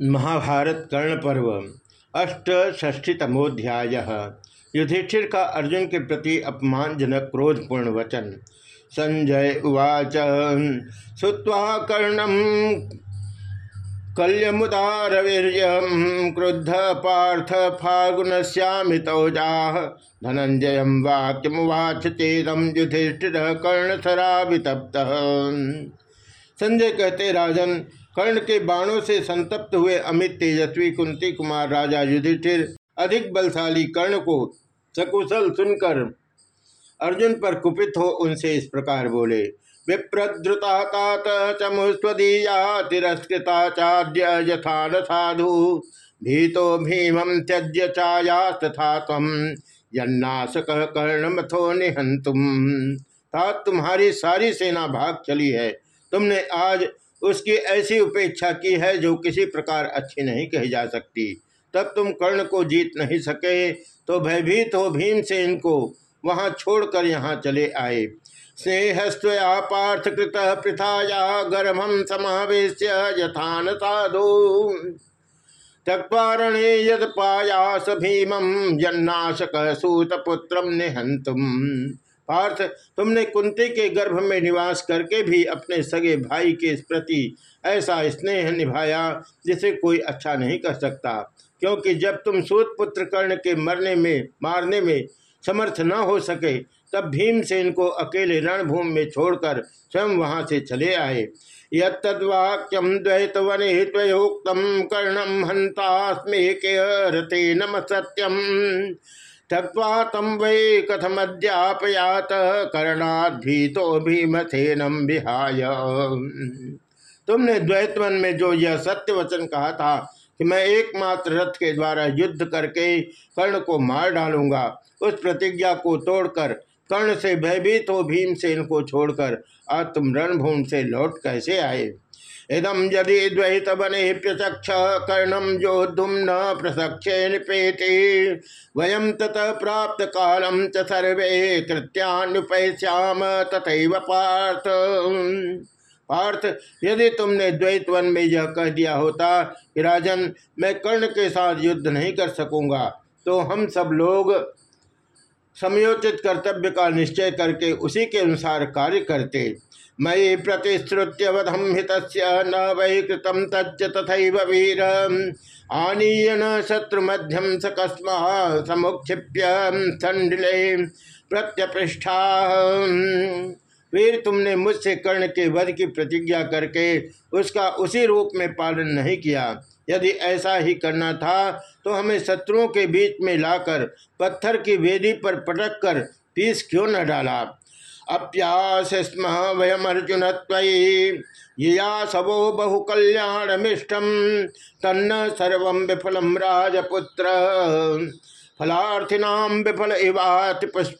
महाभारत कर्ण पर्व अष्टष्ठीतमोध्याय युधिष्ठिर का अर्जुन के प्रति अपमानजनक क्रोधपूर्ण वचन। संजय उवाच श्रुवा कर्णम कल्यमुदारवीर्य क्रुद्ध पार्थ फागुनश्यामितौजा धनंजय वाक्यमुवाच चेदम युधिष्ठिर कर्णसरा वितप्त संजय कहते, राजन कर्ण के बाणों से संतप्त हुए अमित तेजस्वी, कुंती कुमार, राजा युधिष्ठिर, अधिक बलशाली कर्ण को सकुशल सुनकर अर्जुन पर कुपित हो उनसे इस प्रकार बोले साधु, भीतो भीमं त्यज्य तम यन्नाशक तुम्हारी सारी सेना भाग चली है, तुमने आज उसकी ऐसी उपेक्षा की है जो किसी प्रकार अच्छी नहीं कही जा सकती। तब तुम कर्ण को जीत नहीं सके तो भयभीत हो भीम से इनको वहाँ छोड़कर यहाँ चले आए। स्नेहस्वया पार्थ कृत पृथाया गर्भम समावेश यथान साधु। त्यक्वारणे यद पायास भीमम जन्नाशक सूतपुत्र निहंतुम पार्थ, तुमने कुंती के गर्भ में निवास करके भी अपने सगे भाई के प्रति ऐसा स्नेह निभाया, जिसे कोई अच्छा नहीं कर सकता। क्योंकि जब तुम सूत पुत्र कर्ण के मरने में, मारने में समर्थ न हो सके, तब भीम से इनको अकेले रणभूमि में छोड़कर स्वयं वहाँ से चले आए। यद्वाक्यम द्वैत वने त्वयोक्तम कर्णम हंतास्मे के रते नम सत्यम। त्यक्वा तम वै कथमद्यापयात कर्णाधीतो भीमसेनम विहाय। तुमने द्वैतवन में जो यह सत्य वचन कहा था कि मैं एकमात्र रथ के द्वारा युद्ध करके कर्ण को मार डालूँगा, उस प्रतिज्ञा को तोड़कर, कर्ण से भयभीत हो भीमसेन को छोड़कर, आज तुम रणभूमि से लौट कैसे आए? इदम यदि द्वैत बने प्रचक्ष कर्णम जोधुम न प्रसक्षे वयम तत प्राप्त कालम च सर्वे कृत्यानुपैश्याम तथा पार्थ। पार्थ, यदि तुमने द्वैत वन में यह कह दिया होता कि राजन, मैं कर्ण के साथ युद्ध नहीं कर सकूँगा तो हम सब लोग समयोचित कर्तव्य का निश्चय करके उसी के अनुसार कार्य करते। मयि प्रतिश्रुत्यवधम हित न वै कृतम तच्च तथा वीर। आनीय न शत्रुमध्यम सकस्म समुक्षिप्य संडिले प्रत्यपृष्ठा। वीर, तुमने मुझसे कर्ण के वध की प्रतिज्ञा करके उसका उसी रूप में पालन नहीं किया। यदि ऐसा ही करना था तो हमें शत्रुओं के बीच में लाकर पत्थर की वेदी पर पटक कर पीस क्यों न डाला? अप्यास स्म वयम अर्जुन या सबो बहु कल्याणमिष्टम तन्न सर्व विफलम राजपुत्र। फलार्थिनाम विफल इवाति पुष्प।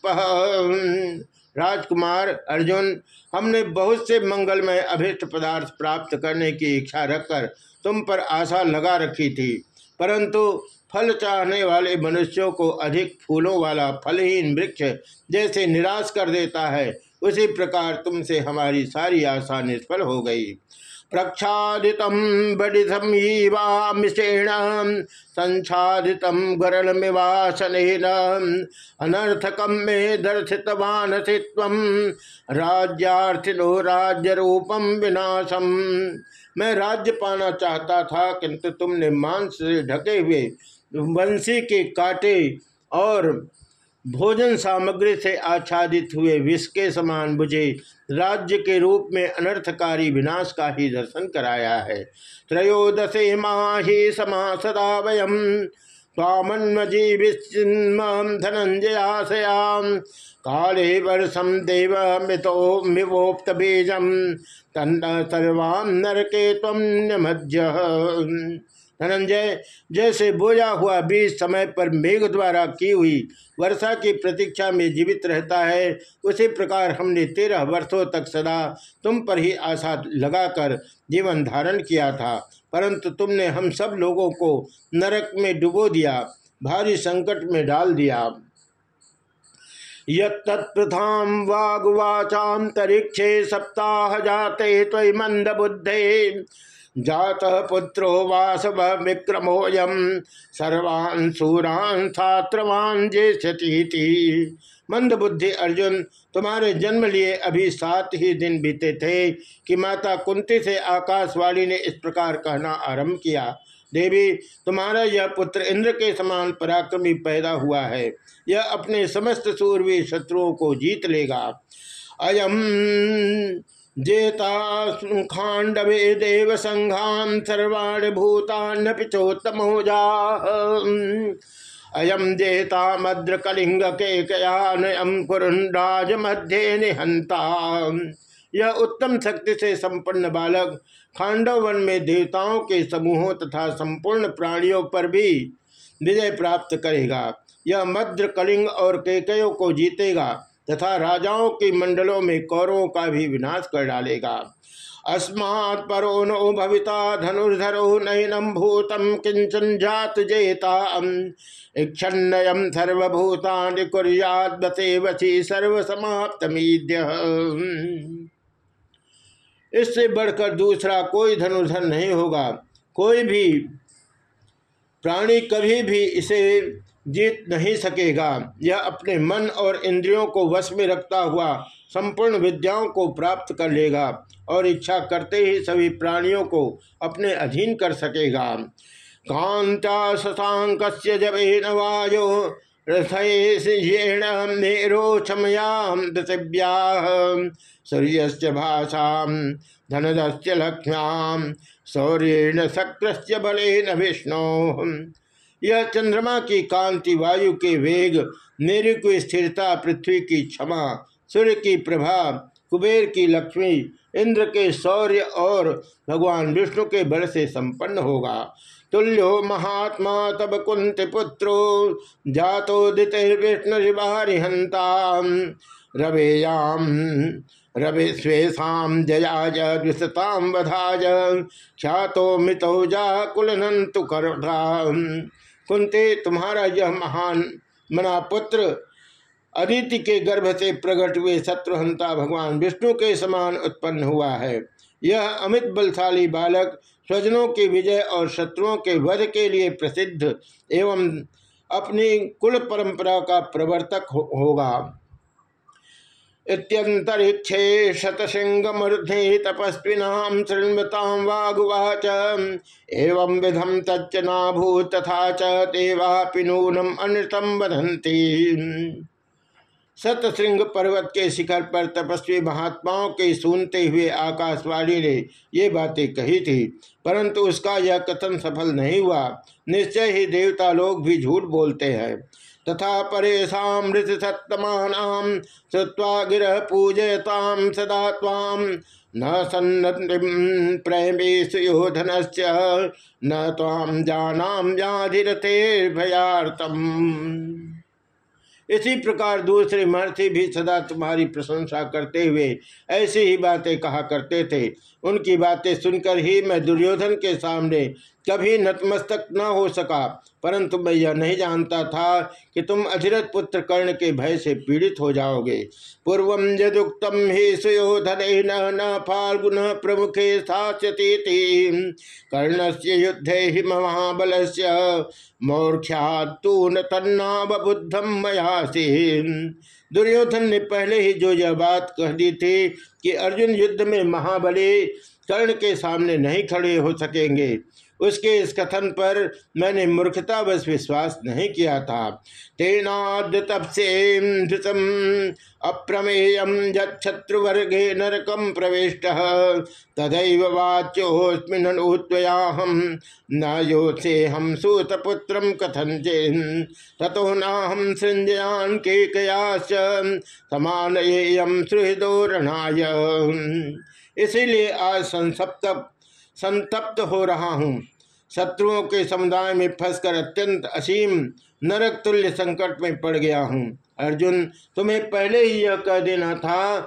राजकुमार, अर्जुन, हमने बहुत से मंगलमय अभिष्ट पदार्थ प्राप्त करने की इच्छा रखकर तुम पर आशा लगा रखी थी। परंतु फल चाहने वाले मनुष्यों को अधिक फूलों वाला फलहीन वृक्ष जैसे निराश कर देता है, उसी प्रकार तुमसे हमारी सारी आशा निष्फल हो गई। प्रक्षादित बडिधमीवामिषेण संछादित गरलमिवासन अनर्थकम मे दर्शितवानसी राज्यार्थिनो राज्य रूपम विनाशम। मैं राज्य पाना चाहता था, किंतु तुमने मांस से ढके हुए वंशी के काटे और भोजन सामग्री से आच्छादित हुए विष के समान बुझे राज्य के रूप में अनर्थकारी विनाश का ही दर्शन कराया है। त्रयोदशे माही समा सदा वयम। स्वामन्मजीविम धनंजयाशयाम काले वर्षम देव मितो मिवोक्त बीजम तन्न सर्वाम तम धनंजय, जैसे बोया हुआ बीज समय पर मेघ द्वारा की हुई, वर्षा की प्रतीक्षा में जीवित रहता है, उसी प्रकार हमने तेरह वर्षों तक सदा तुम पर ही आशा लगाकर जीवन धारण किया था, परंतु तुमने हम सब लोगों को नरक में डुबो दिया, भारी संकट में डाल दिया। यत्प्रथाम वागुवाचातरीक्षे सप्ताह जाते मंद बुद्धे जात पुत्रो वासव विक्रमोयम सर्वान् सूरान् छात्रवान ज्येष्ठती मंद बुद्धि अर्जुन, तुम्हारे जन्म लिए अभी सात ही दिन बीते थे कि माता कुंती से आकाशवाणी ने इस प्रकार कहना आरंभ किया। देवी, तुम्हारा यह पुत्र इंद्र के समान पराक्रमी पैदा हुआ है। यह अपने समस्त सूर्य शत्रुओं को जीत लेगा। अयम। जेता खांडवे देव संघान सर्वाण भूतान्यपि चोत्तमोजा अयम जेता मद्र कलिंग के कयानयम कुरुंडाज मध्य निहंता यह उत्तम शक्ति से संपन्न बालक, खांडव वन में देवताओं के समूहों तथा संपूर्ण प्राणियों पर भी विजय प्राप्त करेगा। यह मद्र कलिंग और केकयों को जीतेगा। तथा राजाओं के मंडलों में कौरवों का भी विनाश कर डालेगा। अस्मात् परो नो भविता धनुर्धरो नयनम भूतम किंचन जात जेता इक्षन्नयम सर्वभूतानि कुर्याद बसे वसी सर्वसमाप्तमीद्य। इससे बढ़कर दूसरा कोई धनुर्धर नहीं होगा। कोई भी प्राणी कभी भी इसे जीत नहीं सकेगा। यह अपने मन और इंद्रियों को वश में रखता हुआ संपूर्ण विद्याओं को प्राप्त कर लेगा और इच्छा करते ही सभी प्राणियों को अपने अधीन कर सकेगा। कांता शशांक जबेन वायो धनदस्य लक्ष्म्याम शौर्येण शक्रस्य बलेन विष्णु। यह चंद्रमा की कांति, वायु के वेग, मेरु की स्थिरता, पृथ्वी की क्षमा, सूर्य की प्रभा, कुबेर की लक्ष्मी, इंद्र के शौर्य और भगवान विष्णु के बल से संपन्न होगा। तुल्यो महात्मा तब कुंत पुत्रो, जातो विष्णु हंता रवेयाम, रवि स्वेशा जयाज विशताम बधाज ख्यातो मितो जा कुलनंतु कर कुंते तुम्हारा यह महान मनापुत्र अदिति के गर्भ से प्रकट हुए शत्रुहंता भगवान विष्णु के समान उत्पन्न हुआ है। यह अमित बलशाली बालक स्वजनों के विजय और शत्रुओं के वध के लिए प्रसिद्ध एवं अपनी कुल परंपरा का प्रवर्तक हो, होगा। इत्यंतरिक्षे शतसिंगमूर्धे तपस्विना शृण्वतां वागुवाच। एवं विधम तच्च नाभूत तथा च देवापि नूनम अनृतम बधंती सतश्रृंग पर्वत के शिखर पर तपस्वी महात्माओं के सुनते हुए आकाशवाणी ने ये बातें कही थी, परंतु उसका यह कथन सफल नहीं हुआ। निश्चय ही देवता लोग भी झूठ बोलते हैं। तथा परेशा मृत सत्तमान श्रुवा गिर पूजयताम सदा ताम न सन्नतिम प्रेमेशयोधन न ताम जानाम भयातम इसी प्रकार दूसरे महर्षि भी सदा तुम्हारी प्रशंसा करते हुए ऐसी ही बातें कहा करते थे। उनकी बातें सुनकर ही मैं दुर्योधन के सामने कभी नतमस्तक न हो सका। परंतु मैं यह नहीं जानता था कि तुम अधिरथ पुत्र कर्ण के भय से पीड़ित हो जाओगे। पूर्व यदुक्तम ही सुयोधन न फाल्गुन प्रमुखे स्थाती कर्ण से युद्ध ही महाबल से मौर्ख्या न दुर्योधन ने पहले ही जो यह बात कह दी थी कि अर्जुन युद्ध में महाबली कर्ण के सामने नहीं खड़े हो सकेंगे। उसके इस कथन पर मैंने मूर्खतावश विश्वास नहीं किया था। तेनाद तपसे अप्रमेयम जत्रुवर्गे नरकम प्रविष्ट। तदैव वाच्योस्मिन्नुत्वयाहम न योसे हम सूतपुत्र कथन तथो नाहम सृंजयान के कयाच समान इसीलिए आज संसप्त संतप्त हो रहा हूँ। शत्रुओं के समुदाय में फंसकर अत्यंत असीम नरक तुल्य संकट में पड़ गया हूँ। अर्जुन, तुम्हें पहले ही यह कह देना था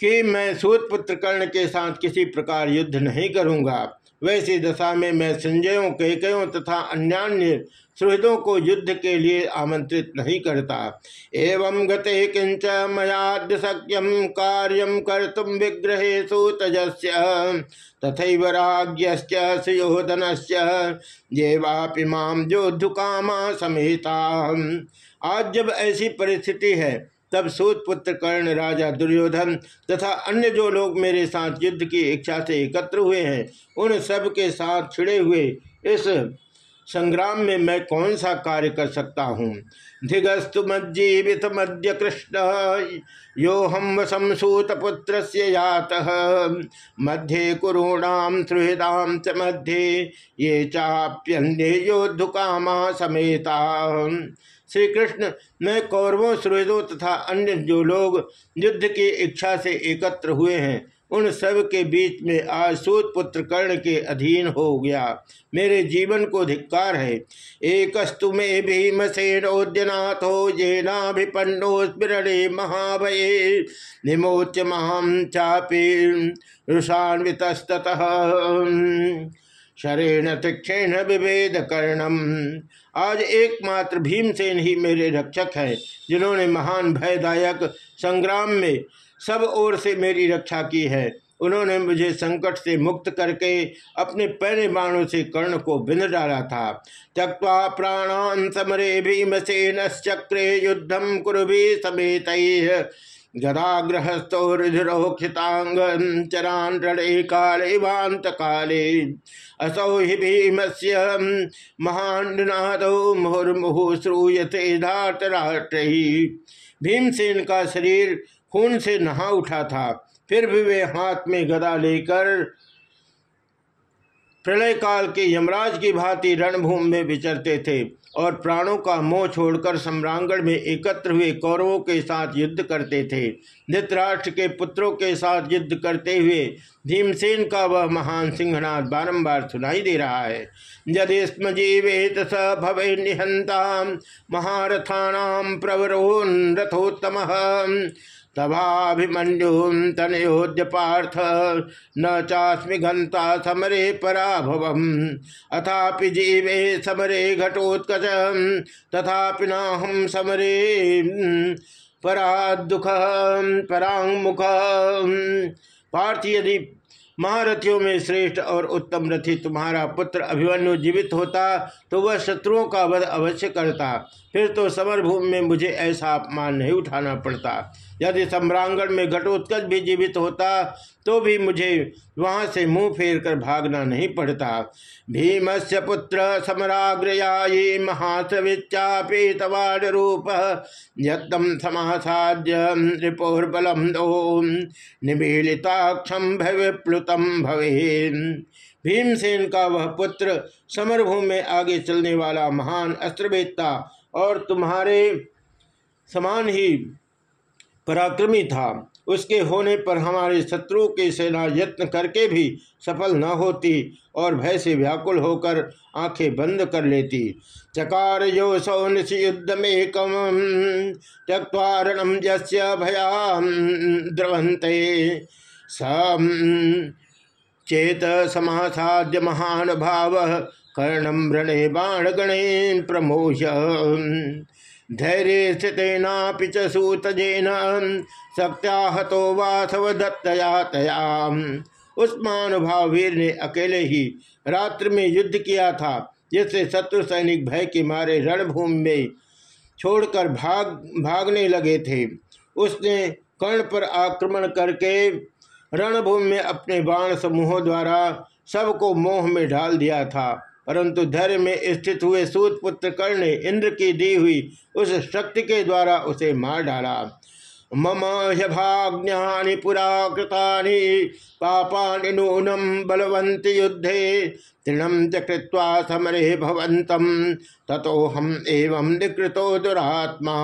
कि मैं सूत पुत्र कर्ण के साथ किसी प्रकार युद्ध नहीं करूँगा। वैसी दशा में मैं संजयों, कैकयों तथा अन्यान्य सुहृदों को युद्ध के लिए आमंत्रित नहीं करता। एवं गते किंच मयाद्य सक्यम कार्यम कर तुम विग्रहे सुतजस्य तथा राज्ञोधन ये वापि माम जोधुकामा समेता। आज जब ऐसी परिस्थिति है तब सूत पुत्र कर्ण राजा दुर्योधन तथा अन्य जो लोग मेरे साथ युद्ध की इच्छा से एकत्र हुए हैं, उन सब के साथ छिड़े हुए इस संग्राम में मैं कौन सा कार्य कर सकता हूँ? धिगस्तु मज्जीवित मध्य कृष्ण यो हम वसम सूतपुत्र से यात, मध्ये कुरूणाम सुहृदाम च मध्ये, ये चाप्यन्य योद्धुकामा समेता। श्री कृष्ण मैं कौरवों सुहृदों तथा अन्य जो लोग युद्ध की इच्छा से एकत्र हुए हैं, उन सब के बीच में आज सूत पुत्र कर्ण के अधीन हो गया। मेरे जीवन को धिक्कार है। एकस्तु में भीमसेनोद्यनाथो, जेनाभिपन्नो स्मरणे महाभये। निमोच महाम चापी रुषान्वित शरेण तीक्षेण विभेद कर्णम आज एकमात्र भीमसेन ही मेरे रक्षक है, जिन्होंने महान भयदायक संग्राम में सब ओर से मेरी रक्षा की है। उन्होंने मुझे संकट से मुक्त करके अपने पहले बाणों से कर्ण को बिंद डाला था। त्यक्वा प्राणान समरे भीमसेन चक्रे युद्धम कुरुभी समेत। गदाग्रहस्थो रुधिरोक्षितांग चरान रणे काले काले असौ हि भीम से मुहुर्मुहु श्रूयते भीमसेन का शरीर खून से नहा उठा था। फिर भी वे हाथ में गदा लेकर प्रलय काल के यमराज की भांति रणभूमि में विचरते थे। और प्राणों का मोह छोड़कर सम्रांगण में एकत्र हुए कौरवों के साथ युद्ध करते थे। धृतराष्ट्र के पुत्रों के साथ युद्ध करते हुए भीमसेन का वह महान सिंहनाथ बारंबार सुनाई दे रहा है। यदि स्म जीवेत स भव निहंता महारथानाम प्रवरोन रथोत्तम। तभाभिमन्युम तनयोध्य पार्थ न चास्मि घंता समरे पराभव अथापि जीवे समरे घटोत्कच तथापि नाहम समरे परा परादुख परांगमुख पार्थ यदि महारथियों में श्रेष्ठ और उत्तम रथी तुम्हारा पुत्र अभिमन्यु जीवित होता तो वह शत्रुओं का वध अवश्य करता। फिर तो समरभूमि में मुझे ऐसा अपमान नहीं उठाना पड़ता। यदि सम्रांगण में घटोत्कच भी जीवित होता तो भी मुझे वहाँ से मुँह फेर कर भागना नहीं पड़ता। भीमस्य पुत्र समराग्रयाये महासविच्चापीतवाड रूप यम समासाद्य रिपोर्बलम दो निमीलिताक्षम भविप्लुतम भवे भीमसेन का वह पुत्र समरभूमि में आगे चलने वाला महान अस्त्रवेत्ता और तुम्हारे समान ही पराक्रमी था। उसके होने पर हमारे शत्रुओं की सेना यत्न करके भी सफल न होती और भय से व्याकुल होकर आँखें बंद कर लेती। चकार यो सौनस युद्ध में कम त्यक्वारणम जस्य भया द्रवंते सम चेत समासाद्य महान भाव कर्णम रणे बाण गणे प्रमोह धैर्य स्थितेनापि च सूतजेन सत्याहतो वासव दत्तया तया उस महानुभाव वीर ने अकेले ही रात्र में युद्ध किया था, जिससे शत्रु सैनिक भय के मारे रणभूमि में छोड़कर भाग, भागने लगे थे। उसने कर्ण पर आक्रमण करके रणभूमि में अपने बाण समूहों द्वारा सबको मोह में डाल दिया था। परंतु धैर्य में स्थित हुए सूत पुत्र कर्ण इंद्र की दी हुई उस शक्ति के द्वारा उसे मार डाला। मम ह्यभाज्ञानि पुरा कृतानि पापानि युद्धे तृणम च समरे भवंतम ततो एवं निकृतो दुरात्मा।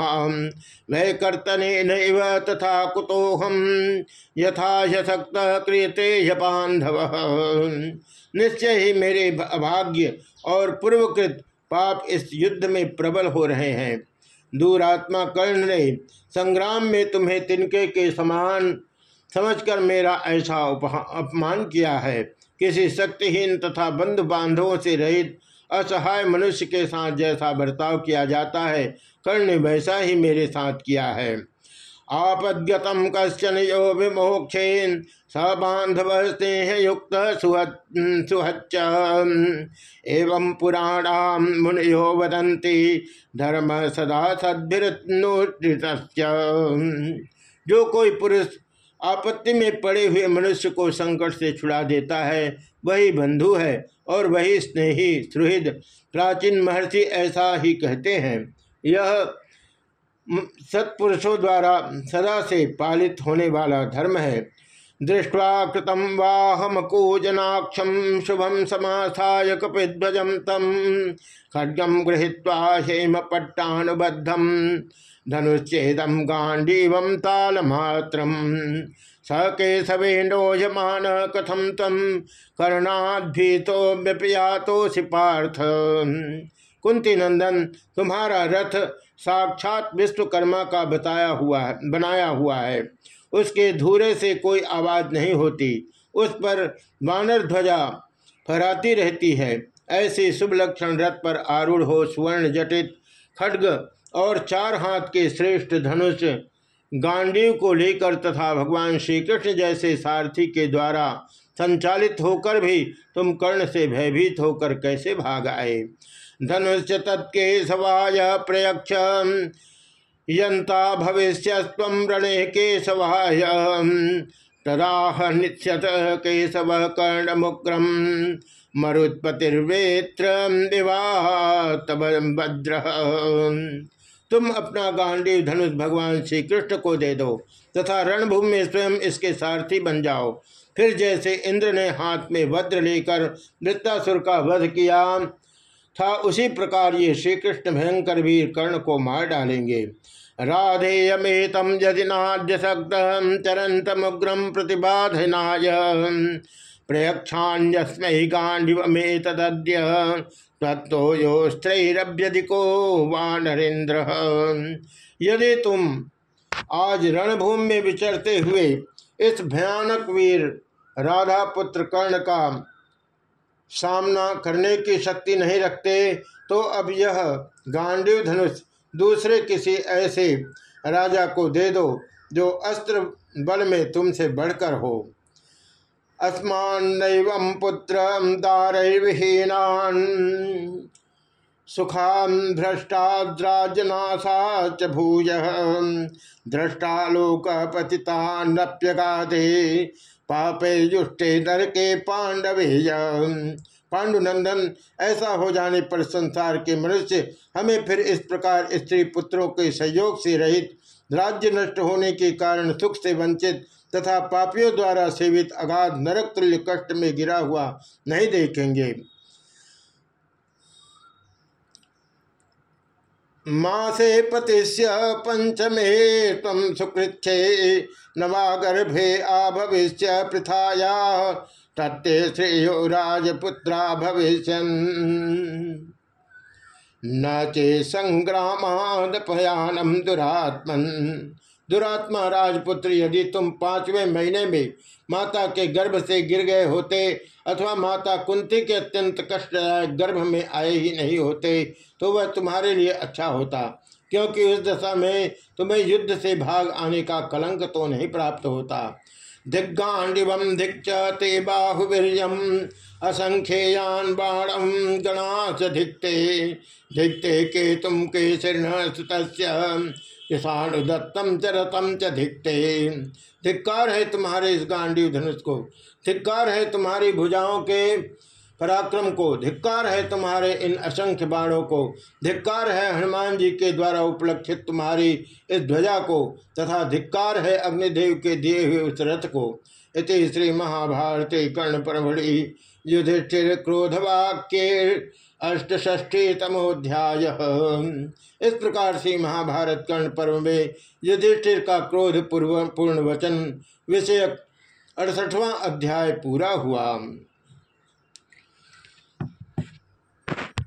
वै कर्तने नैव तथा कुतो हम यथा यशक्त क्रियते यपांधव निश्चय ही मेरे अभाग्य और पूर्वकृत पाप इस युद्ध में प्रबल हो रहे हैं। दूरात्मा कर्ण ने संग्राम में तुम्हें तिनके के समान समझकर मेरा ऐसा अपमान किया है। किसी शक्तिहीन तथा बंधु बांधवों से रहित असहाय मनुष्य के साथ जैसा बर्ताव किया जाता है, कर्ण ने वैसा ही मेरे साथ किया है। आपद्यतम कश्चन यो विमोक्षेन स बांधव स्नेह युक्त सुहच्च। एवं पुराणा मुनियो वदंती धर्म सदा सद्भिरुत जो कोई पुरुष आपत्ति में पड़े हुए मनुष्य को संकट से छुड़ा देता है, वही बंधु है और वही स्नेही सुहृद। प्राचीन महर्षि ऐसा ही कहते हैं। यह सत्पुरुषों द्वारा सदा से पालित होने वाला धर्म है। दृष्टवा कृतम वाहमकूजनाक्षम शुभम समासाय कपिध्वजम तम खड्गम गृहीत्वा हेम पट्टानुबद्धम धनुच्छेदम गांडीव तालमात्रम स केशवेन्दोजमान कथम तम कर्णाभीतो व्यपयातोषि पार्थ। कुंती नंदन तुम्हारा रथ साक्षात विश्वकर्मा का बताया हुआ है, बनाया हुआ है। उसके धूरे से कोई आवाज़ नहीं होती। उस पर वानर ध्वजा फहराती रहती है। ऐसे शुभ लक्षण रथ पर आरूढ़ हो सुवर्ण जटित खड्ग और चार हाथ के श्रेष्ठ धनुष गांडीव को लेकर तथा भगवान श्री कृष्ण जैसे सारथी के द्वारा संचालित होकर भी तुम कर्ण से भयभीत होकर कैसे भाग आए? धनुष तत्केशवाय प्रयक्ष यंता भविष्य रणे केशवाय। तदाह निश्यत केशव कर्ण मुक्रम मरुत्पतिर्वेत्र विवाह भद्र। तुम अपना गांडी धनुष भगवान श्री कृष्ण को दे दो, तथा रणभूमि में स्वयं इसके सारथी बन जाओ। फिर जैसे इंद्र ने हाथ में वज्र लेकर वृत्तासुर का वध किया था उसी प्रकार ये श्री कृष्ण भयंकर वीर कर्ण को मार डालेंगे। राधेयमेतम यदि नाद्यसक्त चरंतमुग्रम प्रतिबाधनाय। प्रयक्षाण्यस्मै गांडिवमेतद्य तत्तो योस्त्रैरभ्यधिको यदि तुम आज रणभूमि में विचरते हुए इस भयानक वीर राधा पुत्र कर्ण का सामना करने की शक्ति नहीं रखते तो अब यह गांडीव धनुष दूसरे किसी ऐसे राजा को दे दो, जो अस्त्र बल में तुमसे बढ़कर हो। अस्मान पुत्र दारहीनान सुखान भ्रष्टाद्राजनाशा च भूय। दृष्टा लोक पतितान्यगाधे पापे जुष्टे नर के पांडवे पांडुनंदन, ऐसा हो जाने पर संसार के मनुष्य हमें फिर इस प्रकार स्त्री पुत्रों के सहयोग से रहित, राज्य नष्ट होने के कारण सुख से वंचित तथा पापियों द्वारा सेवित अगाध नरक तुल्य कष्ट में गिरा हुआ नहीं देखेंगे। मासे पतिष्य पंचमे तम सुकृच्छे, नवागर्भे आ भविष्य पृथाया तत्ते श्रेयो राजपुत्रा भविष्य न चे संग्रामादपयानम दुरात्मन दुरात्मा राजपुत्र, यदि तुम पाँचवें महीने में माता के गर्भ से गिर गए होते अथवा माता कुंती के अत्यंत कष्टदायक गर्भ में आए ही नहीं होते तो वह तुम्हारे लिए अच्छा होता, क्योंकि उस दशा में तुम्हें युद्ध से भाग आने का कलंक तो नहीं प्राप्त होता। दिग्गांडिव दिक्च ते बाहुवीर्यम असंख्ययान बाणम गणास धिक्ते धिक्ते के तुम के सुत दत्तम च रतम च धिक्ते। धिक्कार है तुम्हारे इस गांडी धनुष को। धिक्कार है तुम्हारी भुजाओं के पराक्रम को। धिक्कार है तुम्हारे इन असंख्य बाणों को। धिक्कार है हनुमान जी के द्वारा उपलक्षित तुम्हारी इस ध्वजा को। तथा धिक्कार है अग्निदेव के दिए हुए उस रथ को। इति श्री महाभारती कर्ण परमढ़ि युधिष्ठिर क्रोधवाक्य अष्टष्ठी तमोध्याय इस प्रकार से महाभारत कर्ण पर्व में युधिष्ठिर का क्रोध पूर्व पूर्ण वचन विषयक अड़सठवा अध्याय पूरा हुआ।